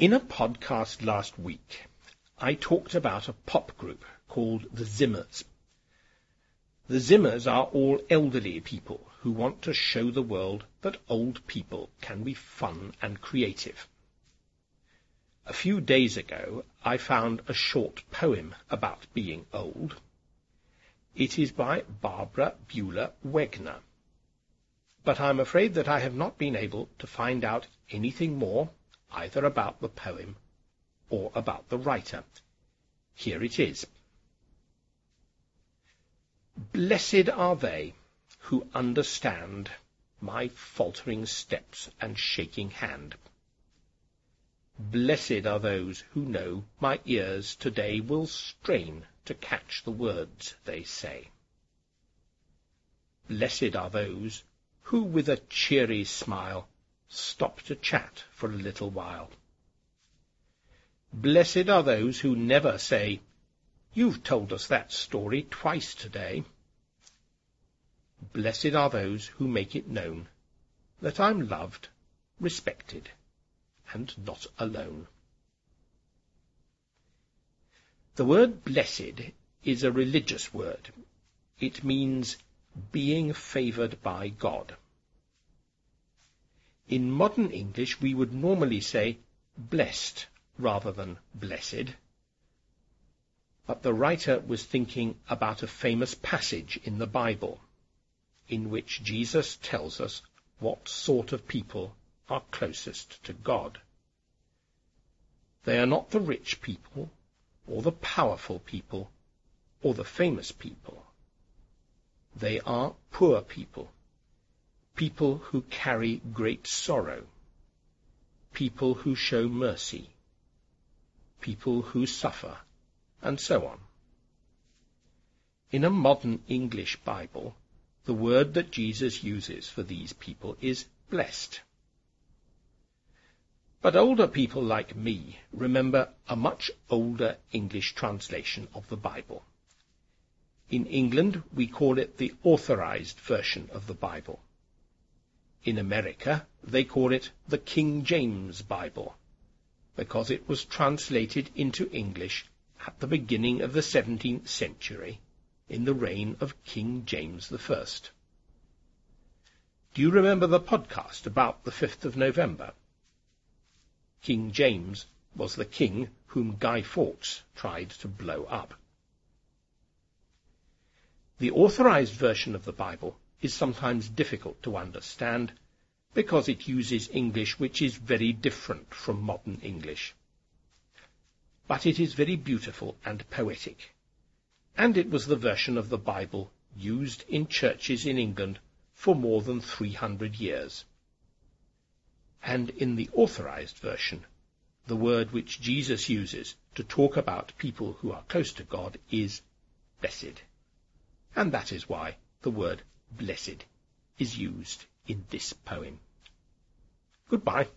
In a podcast last week, I talked about a pop group called the Zimmers. The Zimmers are all elderly people who want to show the world that old people can be fun and creative. A few days ago, I found a short poem about being old. It is by Barbara Buhler Wegner. But I'm afraid that I have not been able to find out anything more either about the poem or about the writer. Here it is. Blessed are they who understand my faltering steps and shaking hand. Blessed are those who know my ears today will strain to catch the words they say. Blessed are those who with a cheery smile stop to chat for a little while. Blessed are those who never say, You've told us that story twice today. Blessed are those who make it known that I'm loved, respected, and not alone. The word blessed is a religious word. It means being favoured by God. In modern English, we would normally say blessed rather than blessed. But the writer was thinking about a famous passage in the Bible in which Jesus tells us what sort of people are closest to God. They are not the rich people, or the powerful people, or the famous people. They are poor people people who carry great sorrow, people who show mercy, people who suffer, and so on. In a modern English Bible, the word that Jesus uses for these people is blessed. But older people like me remember a much older English translation of the Bible. In England, we call it the authorized version of the Bible. In America, they call it the King James Bible, because it was translated into English at the beginning of the 17th century in the reign of King James I. Do you remember the podcast about the 5th of November? King James was the king whom Guy Fawkes tried to blow up. The authorized version of the Bible is sometimes difficult to understand because it uses English which is very different from modern English. But it is very beautiful and poetic, and it was the version of the Bible used in churches in England for more than 300 years. And in the authorized version, the word which Jesus uses to talk about people who are close to God is blessed. And that is why the word blessed is used in this poem. Goodbye.